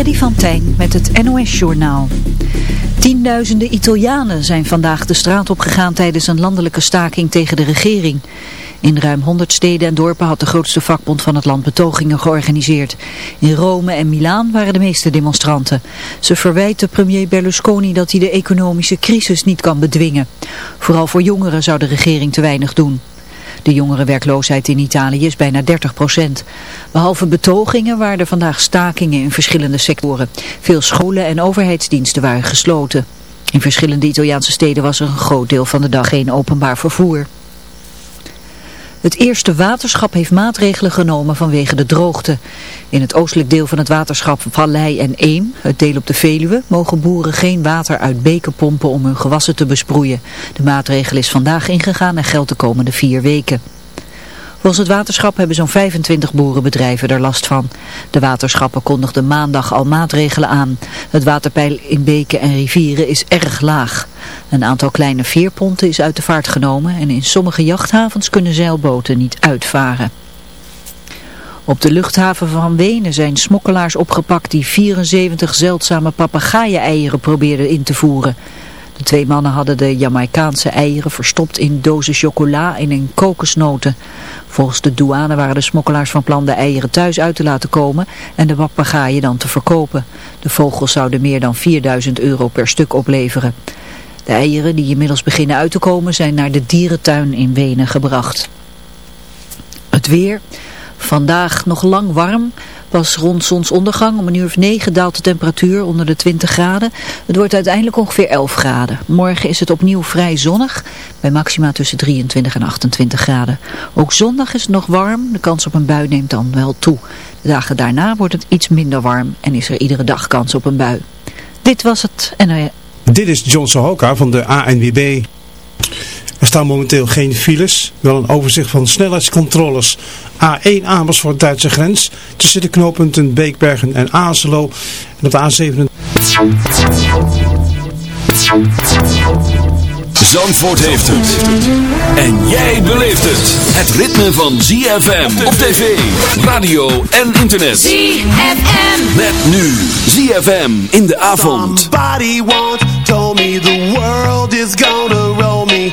Freddy van Tijn met het NOS-journaal. Tienduizenden Italianen zijn vandaag de straat opgegaan tijdens een landelijke staking tegen de regering. In ruim 100 steden en dorpen had de grootste vakbond van het land betogingen georganiseerd. In Rome en Milaan waren de meeste demonstranten. Ze verwijten premier Berlusconi dat hij de economische crisis niet kan bedwingen. Vooral voor jongeren zou de regering te weinig doen. De jongerenwerkloosheid in Italië is bijna 30 procent. Behalve betogingen waren er vandaag stakingen in verschillende sectoren. Veel scholen en overheidsdiensten waren gesloten. In verschillende Italiaanse steden was er een groot deel van de dag geen openbaar vervoer. Het eerste waterschap heeft maatregelen genomen vanwege de droogte. In het oostelijk deel van het waterschap Vallei en Eem, het deel op de Veluwe, mogen boeren geen water uit beken pompen om hun gewassen te besproeien. De maatregel is vandaag ingegaan en geldt de komende vier weken. Volgens het waterschap hebben zo'n 25 boerenbedrijven er last van. De waterschappen kondigden maandag al maatregelen aan. Het waterpeil in beken en rivieren is erg laag. Een aantal kleine veerponten is uit de vaart genomen en in sommige jachthavens kunnen zeilboten niet uitvaren. Op de luchthaven van Wenen zijn smokkelaars opgepakt die 74 zeldzame papegaaien-eieren probeerden in te voeren. De twee mannen hadden de Jamaicaanse eieren verstopt in dozen chocola en in kokosnoten. Volgens de douane waren de smokkelaars van plan de eieren thuis uit te laten komen en de papegaaien dan te verkopen. De vogels zouden meer dan 4000 euro per stuk opleveren. De eieren die inmiddels beginnen uit te komen zijn naar de dierentuin in Wenen gebracht. Het weer... Vandaag nog lang warm. Pas rond zonsondergang om een uur of negen daalt de temperatuur onder de 20 graden. Het wordt uiteindelijk ongeveer 11 graden. Morgen is het opnieuw vrij zonnig, bij maxima tussen 23 en 28 graden. Ook zondag is het nog warm, de kans op een bui neemt dan wel toe. De dagen daarna wordt het iets minder warm en is er iedere dag kans op een bui. Dit was het en Dit is John Sohoka van de ANWB. Er staan momenteel geen files, wel een overzicht van snelheidscontroles. A1 Amersfoort Duitse grens tussen de knooppunten Beekbergen en Azelo en op de A7. Zandvoort heeft het. En jij beleeft het. Het ritme van ZFM op tv, radio en internet. ZFM. Met nu ZFM in de avond. Somebody once told me the world is gonna roll me.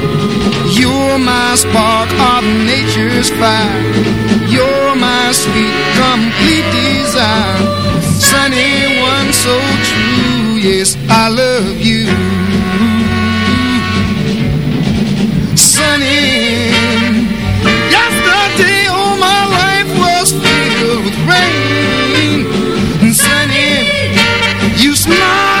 Spark of nature's fire. You're my sweet, complete desire. Sunny, one so true. Yes, I love you. Sunny, yesterday all my life was filled with rain. And Sunny, you smiled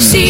Miami.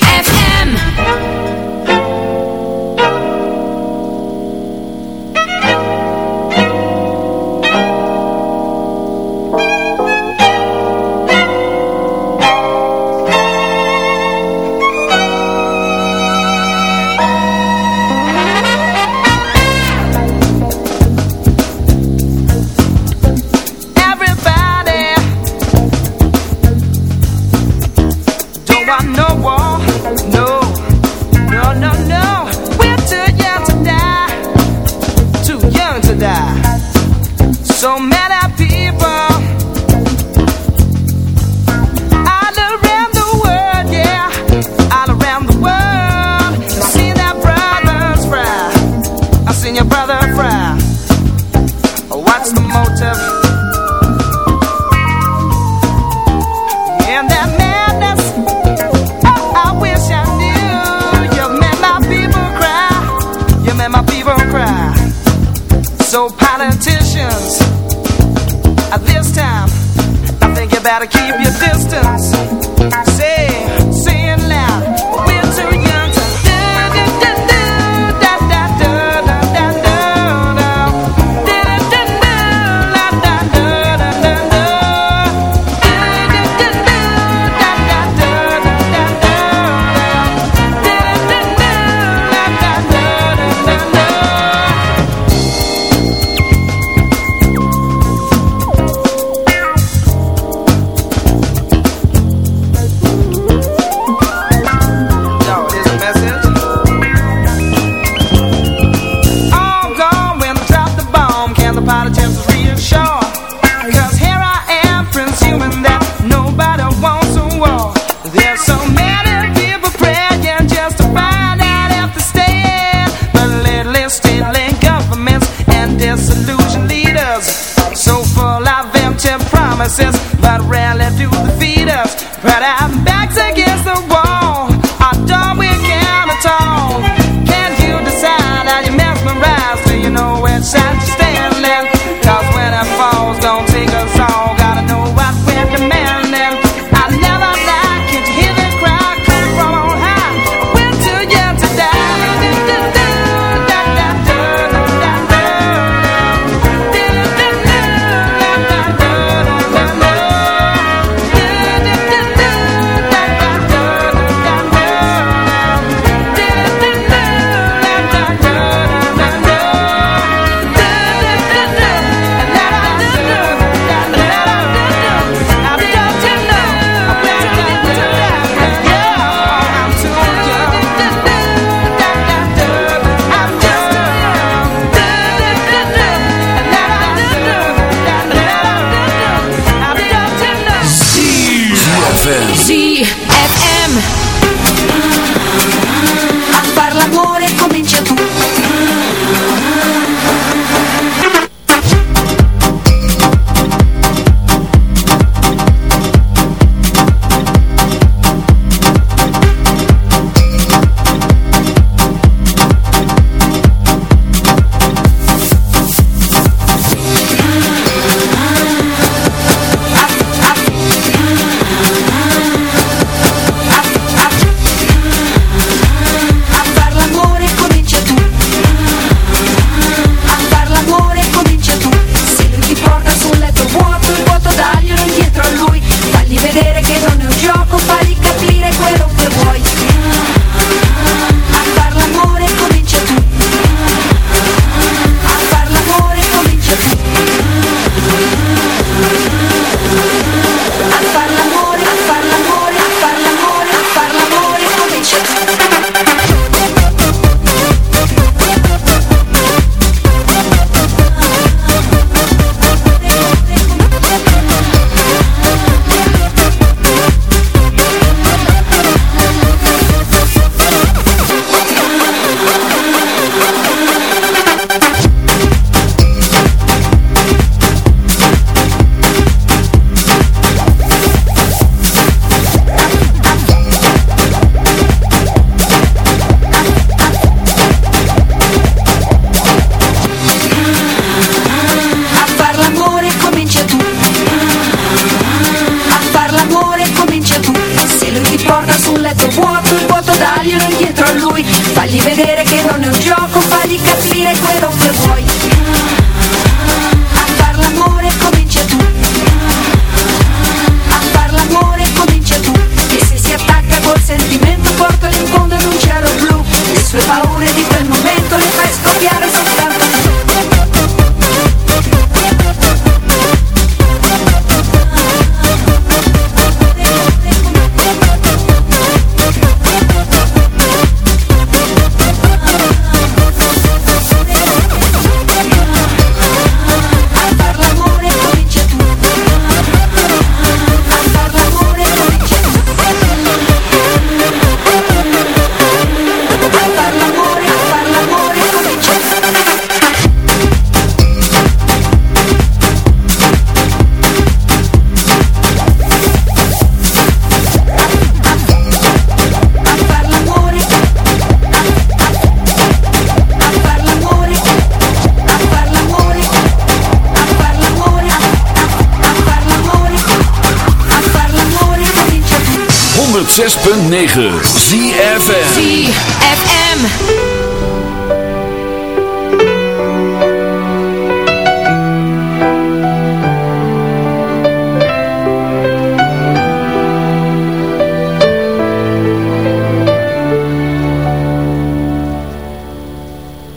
106.9 ZFM ZFM.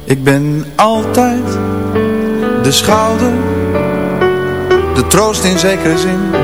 Ik ben altijd de schouder, de troost in zekere zin.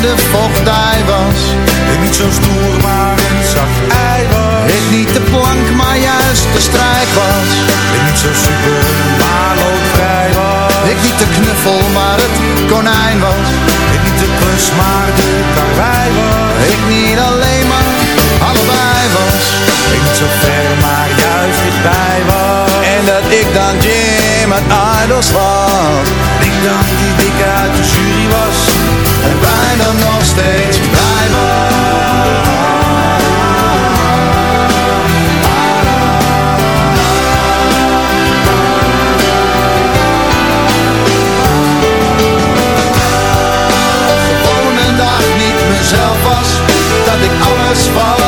de vochtdij was. Ik niet zo stoer, maar een zacht ei was. Ik niet de plank, maar juist de strijk was. Ik niet zo super, maar loodvrij was. Ik niet de knuffel, maar het konijn was. Ik niet de klus, maar de karwei was. Ik niet alleen, maar allebei was. Ik niet zo ver, maar juist dichtbij was. En dat ik dan Jim uit Idols was. Ik dan die dikke uit de steeds blij Gewoon een dag niet mezelf was Dat ik alles was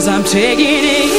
Cause I'm taking it.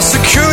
secure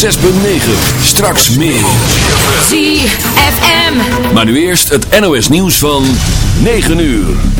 6.9, Straks meer. ZFM. Maar nu eerst het NOS nieuws van 9 uur.